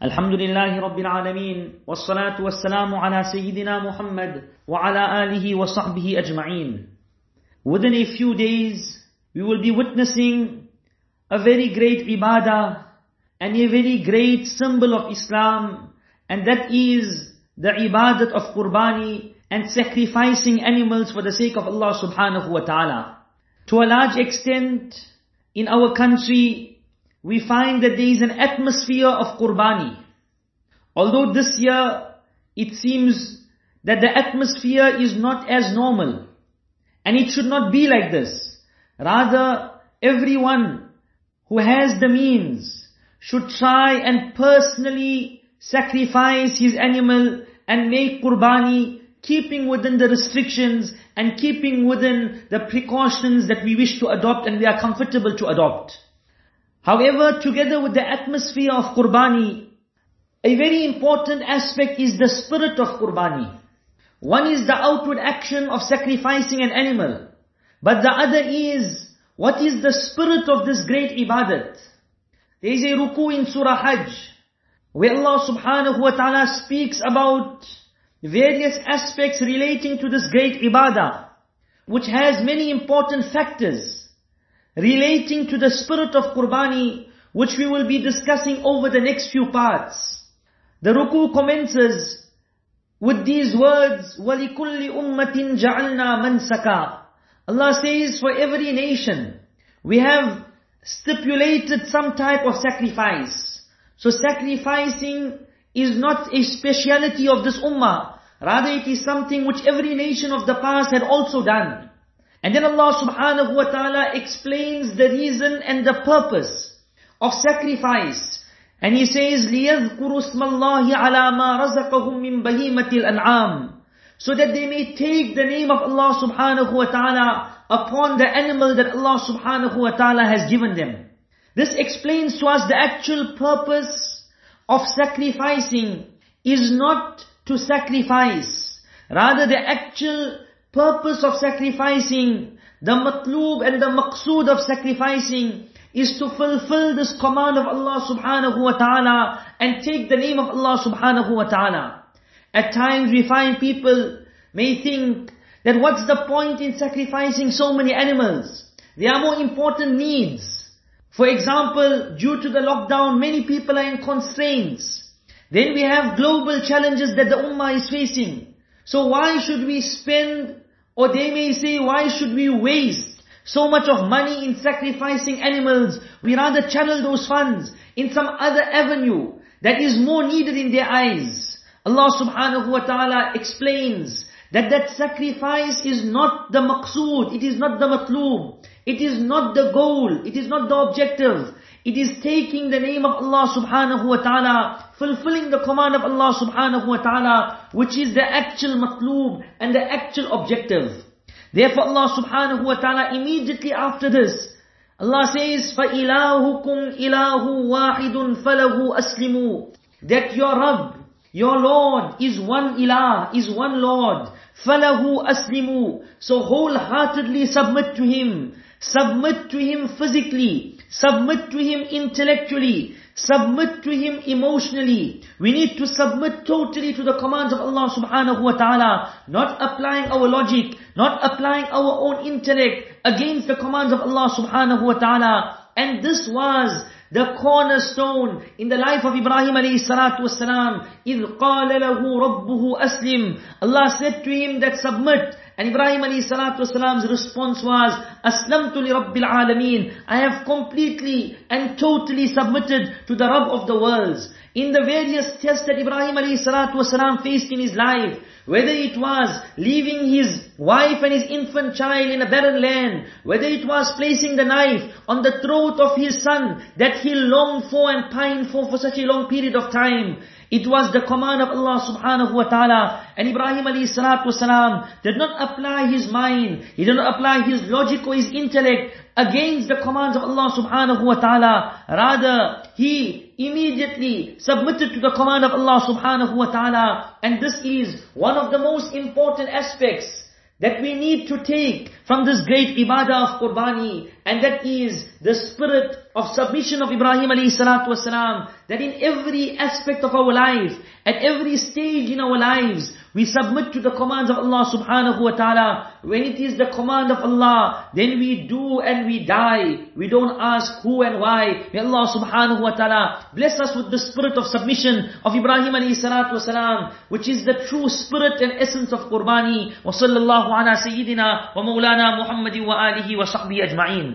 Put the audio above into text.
الحمد لله رب العالمين والصلاة والسلام على سيدنا محمد وعلى آله وصحبه أجمعين Within a few days, we will be witnessing a very great ibadah and a very great symbol of Islam and that is the ibadat of qurbani and sacrificing animals for the sake of Allah subhanahu wa ta'ala. To a large extent, in our country, we find that there is an atmosphere of qurbani. Although this year, it seems that the atmosphere is not as normal. And it should not be like this. Rather, everyone who has the means should try and personally sacrifice his animal and make qurbani, keeping within the restrictions and keeping within the precautions that we wish to adopt and we are comfortable to adopt. However, together with the atmosphere of Qurbani, a very important aspect is the spirit of Qurbani. One is the outward action of sacrificing an animal. But the other is, what is the spirit of this great ibadat? There is a ruku in Surah Hajj, where Allah subhanahu wa ta'ala speaks about various aspects relating to this great ibadah, which has many important factors relating to the spirit of Qurbani, which we will be discussing over the next few parts. The ruku commences with these words, وَلِكُلِّ أُمَّةٍ جَعَلْنَا مَنْسَكًا Allah says, for every nation, we have stipulated some type of sacrifice. So sacrificing is not a speciality of this ummah. Rather it is something which every nation of the past had also done. And then Allah subhanahu wa ta'ala explains the reason and the purpose of sacrifice. And He says, لِيَذْكُرُوا اسْمَ اللَّهِ عَلَى مَا رَزَقَهُم مِّن بَهِيمَةِ الْأَنْعَامِ So that they may take the name of Allah subhanahu wa ta'ala upon the animal that Allah subhanahu wa ta'ala has given them. This explains to us the actual purpose of sacrificing is not to sacrifice. Rather the actual purpose of sacrificing, the matlub and the maqsood of sacrificing is to fulfill this command of Allah subhanahu wa ta'ala and take the name of Allah subhanahu wa ta'ala. At times we find people may think that what's the point in sacrificing so many animals? There are more important needs. For example, due to the lockdown, many people are in constraints. Then we have global challenges that the ummah is facing. So why should we spend or they may say, why should we waste so much of money in sacrificing animals? We rather channel those funds in some other avenue that is more needed in their eyes. Allah subhanahu wa ta'ala explains that that sacrifice is not the maqsood, it is not the matloob, it is not the goal, it is not the objective. It is taking the name of Allah subhanahu wa ta'ala, fulfilling the command of Allah subhanahu wa ta'ala, which is the actual matloob and the actual objective. Therefore Allah subhanahu wa ta'ala immediately after this, Allah says, فَإِلَاهُكُمْ إِلَاهُ وَاحِدٌ فَلَهُ أَسْلِمُوا That your Rabb, your Lord is one ilah, is one Lord. فَلَهُ أَسْلِمُوا So wholeheartedly submit to Him. Submit to Him physically. Submit to Him intellectually. Submit to Him emotionally. We need to submit totally to the commands of Allah subhanahu wa ta'ala. Not applying our logic, not applying our own intellect against the commands of Allah subhanahu wa ta'ala. And this was the cornerstone in the life of Ibrahim alayhi salatu wasalam. إِذْ قَالَ لَهُ رَبُّهُ أَسْلِمْ Allah said to him that submit. and Ibrahim alayhi salatu wasalam's response was, Aslamtu li Rabbil Alameen. I have completely and totally submitted to the Rabb of the worlds. In the various tests that Ibrahim alayhi salatu wasalam faced in his life, whether it was leaving his wife and his infant child in a barren land, whether it was placing the knife on the throat of his son that he longed for and pined for for such a long period of time, it was the command of Allah subhanahu wa ta'ala. And Ibrahim alayhi salatu wasalam did not apply his mind, he did not apply his logic or his intellect against the commands of Allah subhanahu wa ta'ala. Rather, he immediately submitted to the command of Allah subhanahu wa ta'ala. And this is one of the most important aspects that we need to take from this great ibadah of Qurbani, and that is the spirit of submission of Ibrahim alayhi salatu wasalam, that in every aspect of our life, at every stage in our lives, we submit to the commands of Allah subhanahu wa ta'ala. When it is the command of Allah, then we do and we die. We don't ask who and why. May Allah subhanahu wa ta'ala bless us with the spirit of submission of Ibrahim alayhi salatu wasalam, which is the true spirit and essence of Qurbani. Wa sallallahu ala sayyidina wa maulana Muhammadi wa alihi wa sahbihi ajma'in.